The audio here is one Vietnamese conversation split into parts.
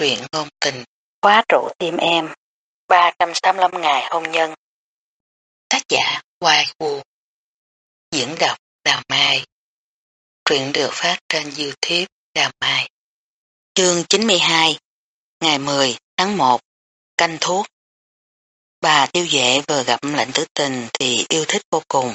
truyện ngôn tình, khóa trụ tim em, 385 ngày hôn nhân. Tác giả Hoài Vũ Diễn đọc Đào Mai Truyện được phát trên Youtube Đào Mai Chương 92 Ngày 10 tháng 1 Canh thuốc Bà tiêu dệ vừa gặp lệnh tử tình thì yêu thích vô cùng.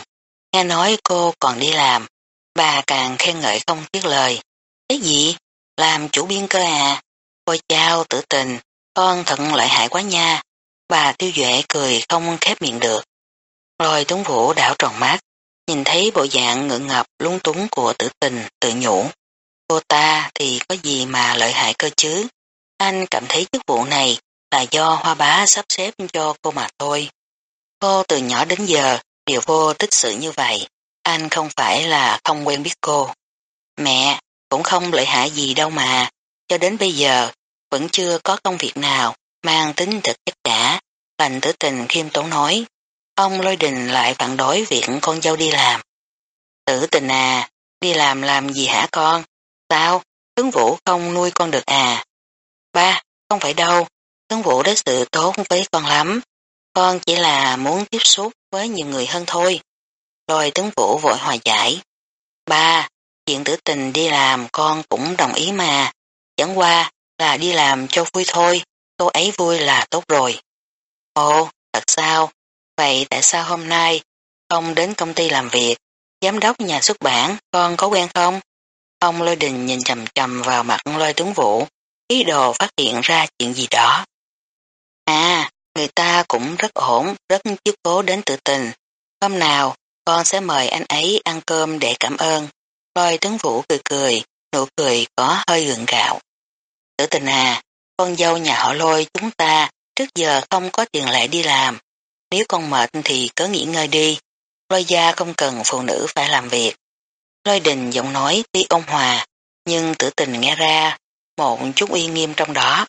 Nghe nói cô còn đi làm, bà càng khen ngợi không tiếc lời. Cái gì? Làm chủ biên cơ à? Ôi chào tử tình, con thật lợi hại quá nha. Bà tiêu duệ cười không khép miệng được. Rồi Tuấn Vũ đảo tròn mắt, nhìn thấy bộ dạng ngượng ngập lung túng của tử tình tự nhủ. Cô ta thì có gì mà lợi hại cơ chứ? Anh cảm thấy chức vụ này là do hoa bá sắp xếp cho cô mà thôi. Cô từ nhỏ đến giờ đều vô tích sự như vậy. Anh không phải là không quen biết cô. Mẹ, cũng không lợi hại gì đâu mà. Cho đến bây giờ, vẫn chưa có công việc nào mang tính thực chất cả. Lành tử tình khiêm tốn nói, ông lôi đình lại phản đối việc con dâu đi làm. Tử tình à, đi làm làm gì hả con? Sao? Tướng Vũ không nuôi con được à? Ba, không phải đâu. Tướng Vũ đối xử tốt với con lắm. Con chỉ là muốn tiếp xúc với nhiều người hơn thôi. Rồi tướng Vũ vội hòa giải. Ba, chuyện tử tình đi làm con cũng đồng ý mà. Chẳng qua là đi làm cho vui thôi, cô ấy vui là tốt rồi. Ồ, thật sao? Vậy tại sao hôm nay không đến công ty làm việc? Giám đốc nhà xuất bản, con có quen không? Ông Lôi Đình nhìn chầm chầm vào mặt lôi tướng vũ, ý đồ phát hiện ra chuyện gì đó. À, người ta cũng rất ổn, rất chiếu cố đến tự tình. Hôm nào, con sẽ mời anh ấy ăn cơm để cảm ơn. Lôi tướng vũ cười cười, nụ cười có hơi gượng gạo. Tử tình à, con dâu nhà họ lôi chúng ta trước giờ không có tiền lệ đi làm. Nếu con mệt thì cứ nghỉ ngơi đi. Lôi gia không cần phụ nữ phải làm việc. Lôi đình giọng nói tuy ôn hòa, nhưng tử tình nghe ra một chút uy nghiêm trong đó.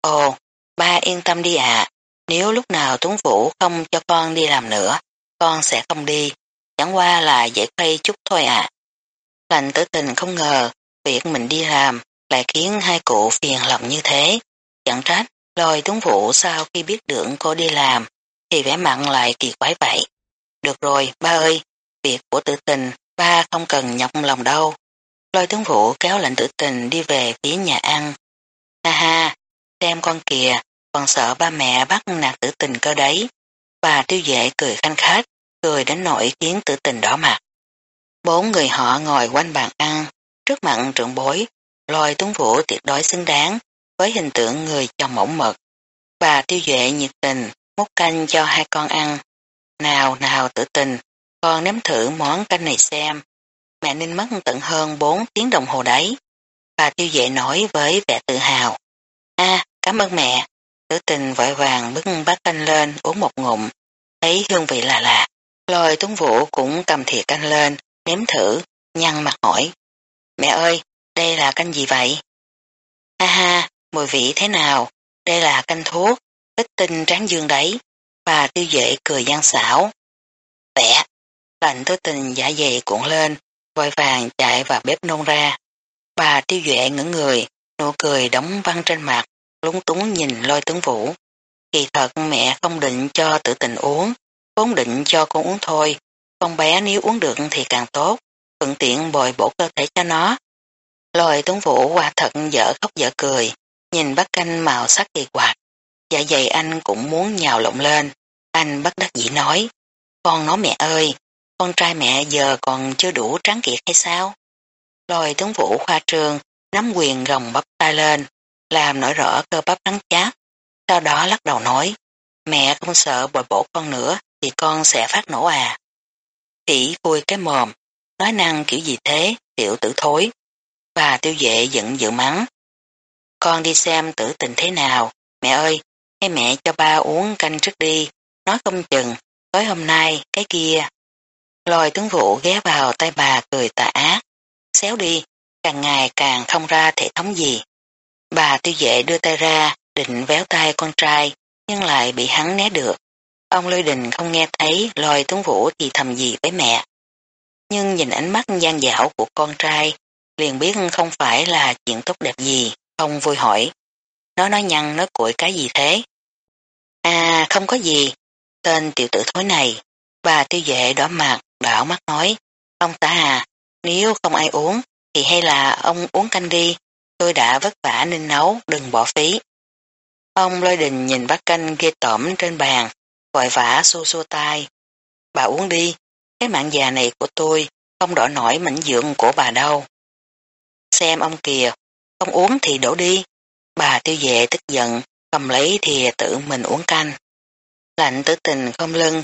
Ồ, ba yên tâm đi ạ. Nếu lúc nào Tuấn Vũ không cho con đi làm nữa, con sẽ không đi. Chẳng qua là dễ khuây chút thôi ạ. À. Lành tử tình không ngờ việc mình đi làm lại khiến hai cụ phiền lòng như thế. Chẳng trách, lôi tuấn vũ sau khi biết được cô đi làm, thì vẻ mặn lại kỳ quái vậy. Được rồi, ba ơi, việc của tử tình, ba không cần nhọc lòng đâu. Lôi tuấn vũ kéo lệnh tử tình đi về phía nhà ăn. Ha ha, xem con kìa, còn sợ ba mẹ bắt nạt tử tình cơ đấy. Bà tiêu dệ cười khanh khách, cười đến nỗi khiến tử tình đỏ mặt. Bốn người họ ngồi quanh bàn ăn, trước mặt trưởng bối, lôi tuấn vũ tuyệt đối xứng đáng với hình tượng người chồng mẫu mực. Bà tiêu duệ nhiệt tình, múc canh cho hai con ăn. Nào nào tự tình, con nếm thử món canh này xem. Mẹ nên mất tận hơn 4 tiếng đồng hồ đấy. Bà tiêu duệ nói với vẻ tự hào. a cảm ơn mẹ. Tử tình vội vàng bưng bát canh lên uống một ngụm. Thấy hương vị là lạ. Lôi tuấn vũ cũng cầm thìa canh lên, nếm thử, nhăn mặt hỏi. Mẹ ơi, đây là canh gì vậy? Ha ha, mùi vị thế nào? Đây là canh thuốc, ít tinh tráng dương đấy. Bà tiêu dệ cười gian xảo. Tẻ, lạnh tối tình giả dày cuộn lên, vội vàng chạy vào bếp nôn ra. Bà tiêu duệ ngẩng người, nụ cười đóng băng trên mặt, lúng túng nhìn lôi tướng vũ. Kỳ thật mẹ không định cho tự tình uống, vốn định cho con uống thôi, con bé nếu uống được thì càng tốt, thuận tiện bồi bổ cơ thể cho nó. Lôi tuấn vũ qua thật dở khóc dở cười, nhìn bát canh màu sắc kỳ quạt. Dạ dày anh cũng muốn nhào lộn lên. Anh bất đắc dĩ nói, con nói mẹ ơi, con trai mẹ giờ còn chưa đủ tráng kiệt hay sao? Lôi tuấn vũ khoa trương, nắm quyền gồng bắp tay lên, làm nổi rõ cơ bắp trắng chát. Sau đó lắc đầu nói, mẹ không sợ bồi bổ con nữa thì con sẽ phát nổ à. tỷ vui cái mồm, nói năng kiểu gì thế, tiểu tử thối và tiêu dệ giận dữ mắng. Con đi xem tử tình thế nào, mẹ ơi, hay mẹ cho ba uống canh trước đi, nói không chừng, tối hôm nay, cái kia. lòi tướng vụ ghé vào tay bà cười tà ác, xéo đi, càng ngày càng không ra thể thống gì. Bà tiêu dệ đưa tay ra, định véo tay con trai, nhưng lại bị hắn né được. Ông Lôi Đình không nghe thấy lòi tướng vũ thì thầm gì với mẹ. Nhưng nhìn ánh mắt gian dảo của con trai, liền biết không phải là chuyện tốt đẹp gì, không vui hỏi. nó nói nhăn nó cuội cái gì thế? À không có gì, tên tiểu tử thối này, bà tiêu vệ đỏ mặt, đảo mắt nói, ông ta à, nếu không ai uống, thì hay là ông uống canh đi, tôi đã vất vả nên nấu, đừng bỏ phí. Ông lôi đình nhìn bát canh ghê tởm trên bàn, vội vã xua xua tay. Bà uống đi, cái mạng già này của tôi không đỏ nổi mảnh dưỡng của bà đâu. Xem ông kìa, không uống thì đổ đi. Bà tiêu vệ tức giận, cầm lấy thì tự mình uống canh. Lạnh tử tình không lưng,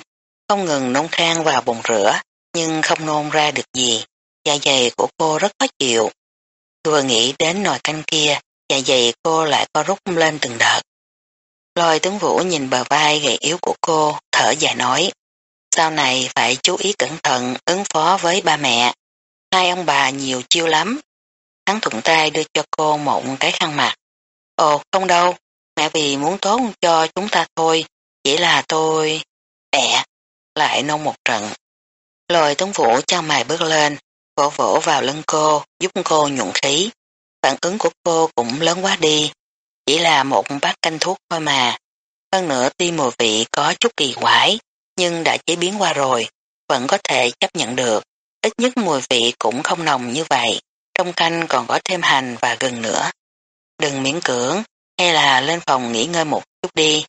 không ngừng nôn khang vào bồn rửa, nhưng không nôn ra được gì. Dạ dày của cô rất khó chịu. Vừa nghĩ đến nồi canh kia, dạ dày cô lại co rút lên từng đợt. Lôi tướng vũ nhìn bờ vai gầy yếu của cô, thở dài nói. Sau này phải chú ý cẩn thận ứng phó với ba mẹ. Hai ông bà nhiều chiêu lắm. Hắn thuận tay đưa cho cô một cái khăn mặt. Ồ không đâu, mẹ vì muốn tốt cho chúng ta thôi, chỉ là tôi... Mẹ, lại nôn một trận. Lời tuấn vũ cho mày bước lên, vỗ vỗ vào lưng cô, giúp cô nhuận khí. Phản ứng của cô cũng lớn quá đi, chỉ là một bát canh thuốc thôi mà. Hơn nữa tuy mùi vị có chút kỳ quái, nhưng đã chế biến qua rồi, vẫn có thể chấp nhận được. Ít nhất mùi vị cũng không nồng như vậy, trong canh còn có thêm hành và gừng nữa. Đừng miễn cưỡng, hay là lên phòng nghỉ ngơi một chút đi.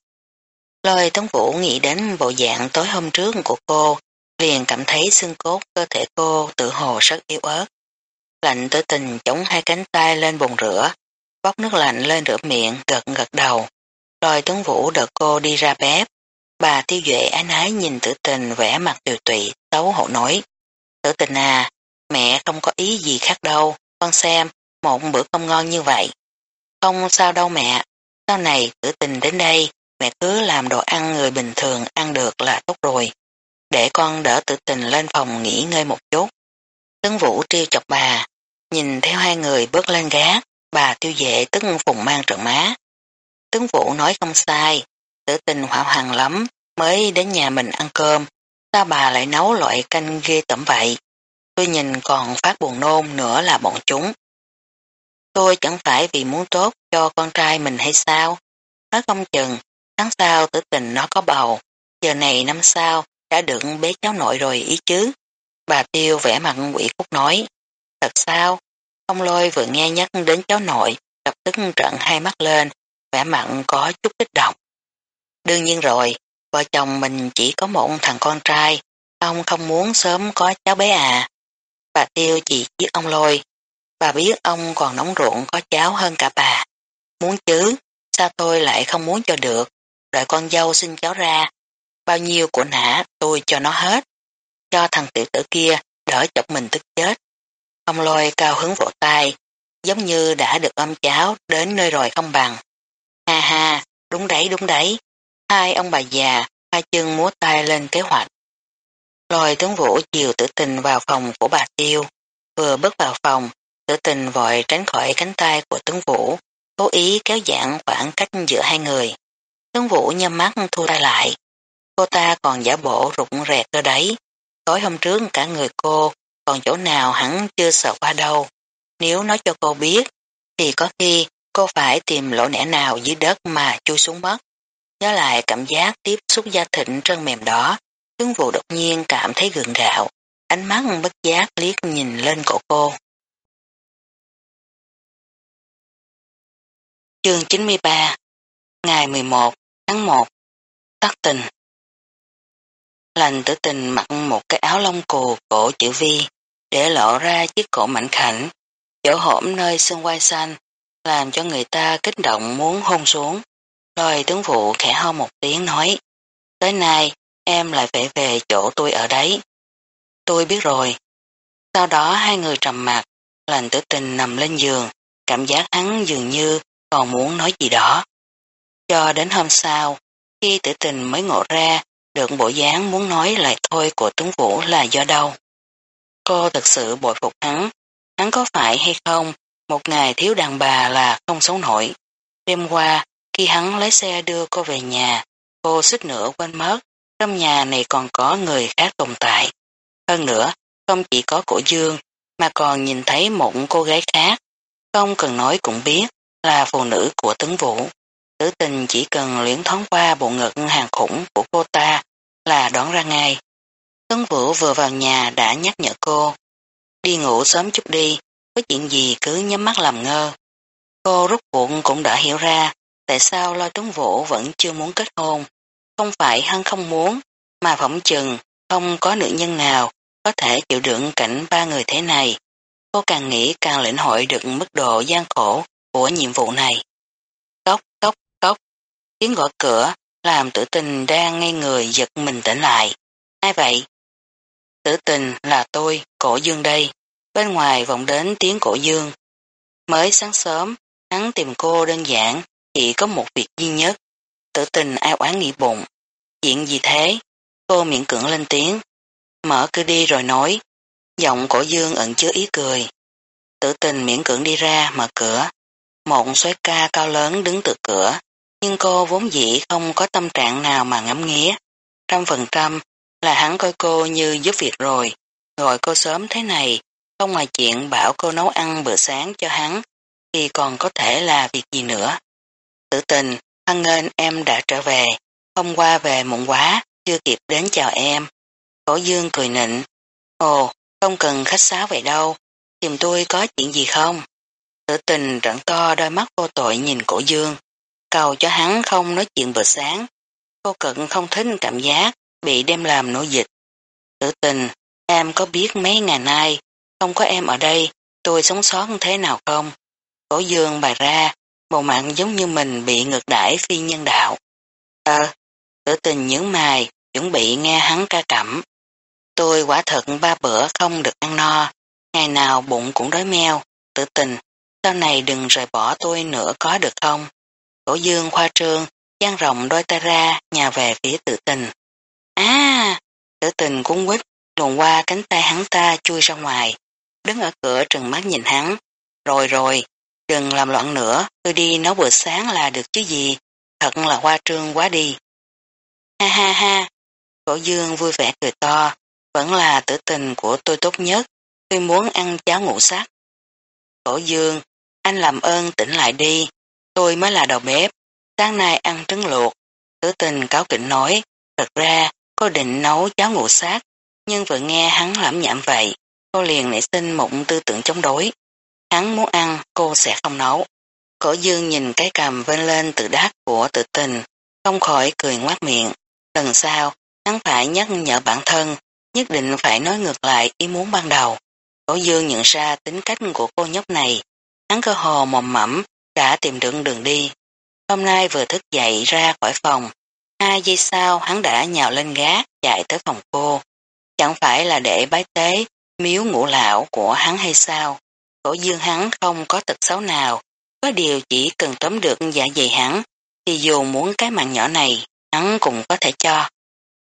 Lôi Tống Vũ nghĩ đến bộ dạng tối hôm trước của cô, liền cảm thấy xương cốt cơ thể cô tự hồ rất yếu ớt. Lạnh tử tình chống hai cánh tay lên bồn rửa, bóc nước lạnh lên rửa miệng, gật gật đầu. Lôi Tống Vũ đợi cô đi ra bếp. Bà tiêu duệ ái nái nhìn tử tình vẻ mặt tiều tụy, xấu hổ nói. Tử tình à, mẹ không có ý gì khác đâu, con xem, một bữa không ngon như vậy. Không sao đâu mẹ, sau này tử tình đến đây, mẹ cứ làm đồ ăn người bình thường ăn được là tốt rồi. Để con đỡ tử tình lên phòng nghỉ ngơi một chút. Tấn Vũ trêu chọc bà, nhìn theo hai người bước lên gác, bà tiêu dệ tức phùng mang trận má. Tấn Vũ nói không sai, tử tình hỏa hoàng lắm, mới đến nhà mình ăn cơm, sao bà lại nấu loại canh ghê tẩm vậy? Tôi nhìn còn phát buồn nôn nữa là bọn chúng. Tôi chẳng phải vì muốn tốt cho con trai mình hay sao? Nói không chừng, tháng sau tử tình nó có bầu, giờ này năm sau đã được bế cháu nội rồi ý chứ. Bà Tiêu vẽ mặt quỷ khúc nói, thật sao? Ông lôi vừa nghe nhắc đến cháu nội, lập tức trận hai mắt lên, vẻ mặt có chút kích động. Đương nhiên rồi, vợ chồng mình chỉ có một thằng con trai, ông không muốn sớm có cháu bé à. Bà Tiêu chỉ biết ông lôi, bà biết ông còn nóng ruộng có cháu hơn cả bà. Muốn chứ, sao tôi lại không muốn cho được, đợi con dâu sinh cháu ra, bao nhiêu của nã tôi cho nó hết, cho thằng tiểu tử kia đỡ chọc mình tức chết. Ông lôi cao hứng vỗ tay, giống như đã được ôm cháu đến nơi rồi không bằng. Ha ha, đúng đấy đúng đấy, hai ông bà già, hai chân múa tay lên kế hoạch. Lôi tướng vũ chiều tử tình vào phòng của bà Tiêu, vừa bước vào phòng, tử tình vội tránh khỏi cánh tay của tướng vũ, cố ý kéo giãn khoảng cách giữa hai người. Tướng vũ nhắm mắt thu tay lại. Cô ta còn giả bộ rụng rẹt cơ đấy. Tối hôm trước cả người cô, còn chỗ nào hắn chưa sợ qua đâu. Nếu nói cho cô biết, thì có khi cô phải tìm lỗ nẻ nào dưới đất mà chui xuống mất. Nhớ lại cảm giác tiếp xúc da thịnh trơn mềm đó, tướng vụ đột nhiên cảm thấy gượng gạo, ánh mắt bất giác liếc nhìn lên cổ cô. Chương 93 Ngày 11 tháng 1 Tắt tình Lành tử tình mặc một cái áo lông cù cổ chữ vi để lộ ra chiếc cổ mảnh khảnh, chỗ hổm nơi xương quai xanh, làm cho người ta kích động muốn hôn xuống. Rồi tướng vụ khẽ ho một tiếng nói, tới nay em lại phải về chỗ tôi ở đấy. Tôi biết rồi. Sau đó hai người trầm mặt, lành tử tình nằm lên giường, cảm giác hắn dường như còn muốn nói gì đó. Cho đến hôm sau, khi tử tình mới ngộ ra được bộ dáng muốn nói lại thôi của tướng vũ là do đâu. Cô thật sự bội phục hắn, hắn có phải hay không, một ngày thiếu đàn bà là không sống nổi. Đêm qua, khi hắn lái xe đưa cô về nhà, cô suýt nữa quên mất, trong nhà này còn có người khác tồn tại. Hơn nữa, không chỉ có cổ dương, mà còn nhìn thấy một cô gái khác, không cần nói cũng biết, là phụ nữ của tấn vũ. Tử tình chỉ cần luyến thoáng qua bộ ngực hàng khủng của cô ta là đoán ra ngay. Tấn vũ vừa vào nhà đã nhắc nhở cô. Đi ngủ sớm chút đi, có chuyện gì cứ nhắm mắt làm ngơ. Cô rút cuộn cũng đã hiểu ra tại sao lo tướng vũ vẫn chưa muốn kết hôn. Không phải hắn không muốn, mà phỏng chừng không có nữ nhân nào có thể chịu đựng cảnh ba người thế này. Cô càng nghĩ càng lĩnh hội được mức độ gian khổ của nhiệm vụ này. Cốc, cốc, cốc. Tiếng gõ cửa làm tử tình đang ngay người giật mình tỉnh lại. Ai vậy? Tử tình là tôi, cổ dương đây. Bên ngoài vọng đến tiếng cổ dương. Mới sáng sớm, hắn tìm cô đơn giản, chỉ có một việc duy nhất. Tử tình ai oán nghĩ bụng. Chuyện gì thế? Cô miệng cưỡng lên tiếng. Mở cửa đi rồi nói. Giọng cổ dương ẩn chứa ý cười. Tử tình miễn cưỡng đi ra, mở cửa. Một xoáy ca cao lớn đứng từ cửa, nhưng cô vốn dĩ không có tâm trạng nào mà ngắm nghía. Trăm phần trăm là hắn coi cô như giúp việc rồi, gọi cô sớm thế này, không ngoài chuyện bảo cô nấu ăn bữa sáng cho hắn, thì còn có thể là việc gì nữa. Tử tình, hân nghênh em đã trở về, hôm qua về muộn quá, chưa kịp đến chào em. Cổ dương cười nịnh, ồ, không cần khách sáo vậy đâu, tìm tôi có chuyện gì không? Tử tình rẫn to đôi mắt vô tội nhìn cổ dương, cầu cho hắn không nói chuyện bữa sáng. Cô cận không thích cảm giác bị đem làm nổi dịch. Tử tình, em có biết mấy ngày nay, không có em ở đây, tôi sống sót thế nào không? Cổ dương bày ra, bộ mạng giống như mình bị ngược đãi phi nhân đạo. Ờ, tử tình những mài, chuẩn bị nghe hắn ca cẩm. Tôi quả thật ba bữa không được ăn no, ngày nào bụng cũng đói meo, tử tình, sau này đừng rời bỏ tôi nữa có được không? Cổ dương khoa trương, gian rộng đôi tay ra, nhà về phía tự tình. À, tự tình cũng quýt, luồn qua cánh tay hắn ta chui ra ngoài, đứng ở cửa trừng mắt nhìn hắn. Rồi rồi, đừng làm loạn nữa, tôi đi nấu bữa sáng là được chứ gì, thật là hoa trương quá đi. Ha ha ha, cổ dương vui vẻ cười to, vẫn là tử tình của tôi tốt nhất, tôi muốn ăn cháo ngũ sắc. Cổ dương, anh làm ơn tỉnh lại đi, tôi mới là đầu bếp, sáng nay ăn trứng luộc. Tử tình cáo kỉnh nói, thật ra cô định nấu cháo ngũ sát, nhưng vừa nghe hắn lẩm nhảm vậy, cô liền nảy sinh một tư tưởng chống đối. Hắn muốn ăn, cô sẽ không nấu. Cổ dương nhìn cái cầm vênh lên từ đát của tự tình, không khỏi cười ngoát miệng. Lần sau, hắn phải nhắc nhở bản thân, nhất định phải nói ngược lại ý muốn ban đầu. Cổ dương nhận ra tính cách của cô nhóc này, hắn cơ hồ mồm mẫm, đã tìm được đường đi. Hôm nay vừa thức dậy ra khỏi phòng, hai giây sau hắn đã nhào lên gác chạy tới phòng cô. Chẳng phải là để bái tế miếu ngũ lão của hắn hay sao? Cổ dương hắn không có tật xấu nào, có điều chỉ cần tóm được dạ dày hắn, thì dù muốn cái mạng nhỏ này, hắn cũng có thể cho.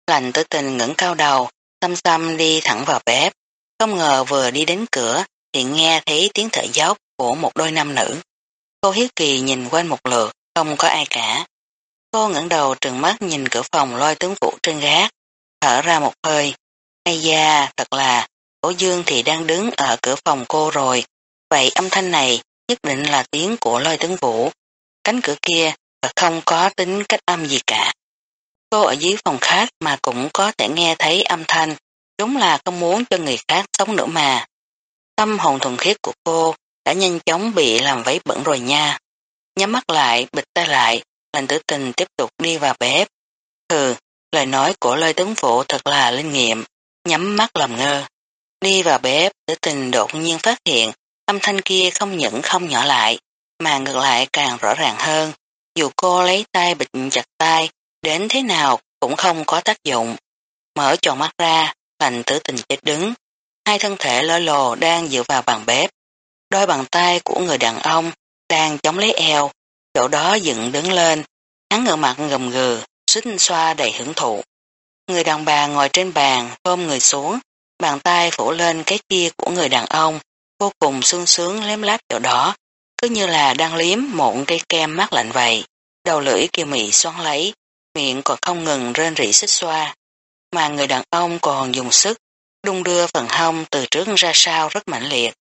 Lành tử tình ngẩng cao đầu, xăm xăm đi thẳng vào bếp. Không ngờ vừa đi đến cửa thì nghe thấy tiếng thở dốc của một đôi nam nữ. Cô hiếu kỳ nhìn quanh một lượt, không có ai cả. Cô ngẩng đầu trừng mắt nhìn cửa phòng lôi tướng vũ trên gác, thở ra một hơi. Ây da, thật là, cổ dương thì đang đứng ở cửa phòng cô rồi, vậy âm thanh này nhất định là tiếng của lôi tướng vũ. Cánh cửa kia và không có tính cách âm gì cả. Cô ở dưới phòng khách mà cũng có thể nghe thấy âm thanh, đúng là không muốn cho người khác sống nữa mà. Tâm hồn thuần khiết của cô đã nhanh chóng bị làm vấy bẩn rồi nha. Nhắm mắt lại, bịch tay lại, lành tử tình tiếp tục đi vào bếp. Hừ, lời nói của lôi tướng phụ thật là linh nghiệm, nhắm mắt làm ngơ. Đi vào bếp, tử tình đột nhiên phát hiện âm thanh kia không những không nhỏ lại, mà ngược lại càng rõ ràng hơn. Dù cô lấy tay bịch chặt tay, đến thế nào cũng không có tác dụng. Mở tròn mắt ra, lành tử tình chết đứng. Hai thân thể lơ lồ đang dựa vào bàn bếp. Đôi bàn tay của người đàn ông đang chống lấy eo, chỗ đó dựng đứng lên, hắn ngựa mặt gầm gừ, xích xoa đầy hưởng thụ. Người đàn bà ngồi trên bàn, ôm người xuống, bàn tay phủ lên cái kia của người đàn ông, vô cùng sương sướng lém láp chỗ đó, cứ như là đang liếm một cây kem mát lạnh vậy. Đầu lưỡi kia mị xoắn lấy, miệng còn không ngừng rên rỉ xích xoa. Mà người đàn ông còn dùng sức, đung đưa phần hông từ trước ra sau rất mạnh liệt.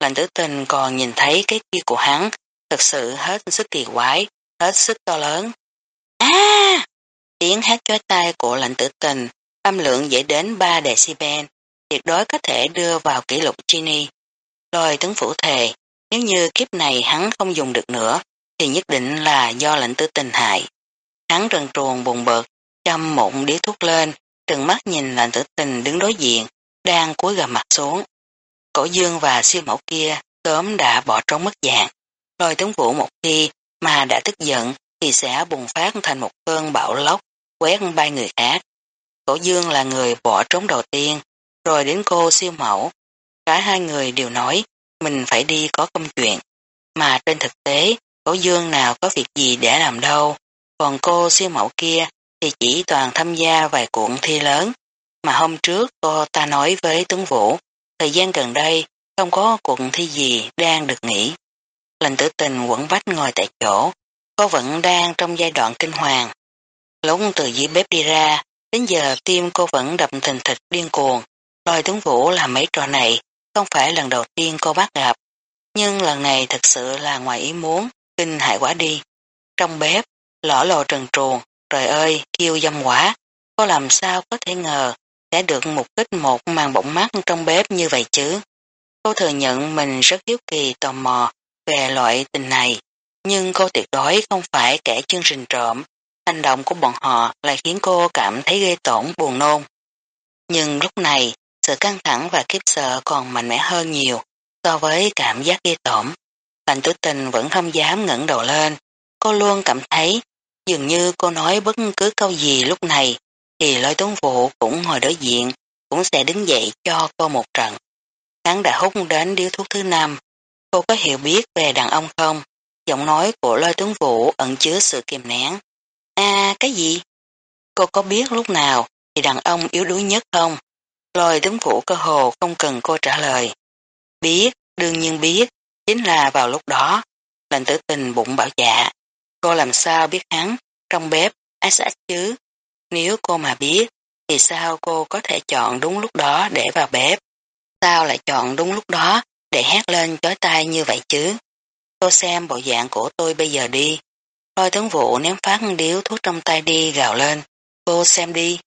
Lạnh tử tình còn nhìn thấy cái kia của hắn thật sự hết sức kỳ quái, hết sức to lớn. À! Tiếng hát chói tai của lạnh tử tình, âm lượng dễ đến 3 decibel, tuyệt đối có thể đưa vào kỷ lục Gini. Rồi tướng phủ thề, nếu như kiếp này hắn không dùng được nữa, thì nhất định là do lệnh Tư tình hại. Hắn trần truồng buồn bực, châm mụn đĩa thuốc lên, trừng mắt nhìn lệnh tử tình đứng đối diện, đang cúi gầm mặt xuống. Cổ dương và siêu mẫu kia sớm đã bỏ trốn mất dạng. Rồi tướng vũ một khi mà đã tức giận thì sẽ bùng phát thành một cơn bão lốc, quét bay người khác. Cổ dương là người bỏ trốn đầu tiên, rồi đến cô siêu mẫu. Cả hai người đều nói mình phải đi có công chuyện. Mà trên thực tế, cổ dương nào có việc gì để làm đâu. Còn cô siêu mẫu kia thì chỉ toàn tham gia vài cuộn thi lớn. Mà hôm trước cô ta nói với tướng Vũ, thời gian gần đây không có cuộc thi gì đang được nghỉ. Lệnh tử tình quẩn vách ngồi tại chỗ, cô vẫn đang trong giai đoạn kinh hoàng. Lúc từ dưới bếp đi ra, đến giờ tim cô vẫn đập thình thịch điên cuồng. Lôi tướng vũ làm mấy trò này, không phải lần đầu tiên cô bắt gặp. Nhưng lần này thật sự là ngoài ý muốn, kinh hại quá đi. Trong bếp, lỏ lồ trần truồng, trời ơi, kêu dâm quả. Cô làm sao có thể ngờ sẽ được mục kích một màn bỗng mắt trong bếp như vậy chứ. Cô thừa nhận mình rất hiếu kỳ tò mò về loại tình này, nhưng cô tuyệt đối không phải kẻ chương trình trộm. Hành động của bọn họ lại khiến cô cảm thấy ghê tổn buồn nôn. Nhưng lúc này, sự căng thẳng và kiếp sợ còn mạnh mẽ hơn nhiều so với cảm giác ghê tổm. Lành tử tình vẫn không dám ngẩng đầu lên. Cô luôn cảm thấy dường như cô nói bất cứ câu gì lúc này thì lôi tuấn vụ cũng ngồi đối diện cũng sẽ đứng dậy cho cô một trận. Hắn đã hút đến điếu thuốc thứ năm. Cô có hiểu biết về đàn ông không? Giọng nói của lôi Tuấn vũ ẩn chứa sự kiềm nén. À, cái gì? Cô có biết lúc nào thì đàn ông yếu đuối nhất không? Lôi tướng phủ cơ hồ không cần cô trả lời. Biết, đương nhiên biết, chính là vào lúc đó, lệnh tử tình bụng bảo dạ. Cô làm sao biết hắn trong bếp ác sát chứ? Nếu cô mà biết, thì sao cô có thể chọn đúng lúc đó để vào bếp? Sao lại chọn đúng lúc đó để hét lên chói tai như vậy chứ? Cô xem bộ dạng của tôi bây giờ đi. Lôi tướng vụ ném phát điếu thuốc trong tay đi gào lên. Cô xem đi.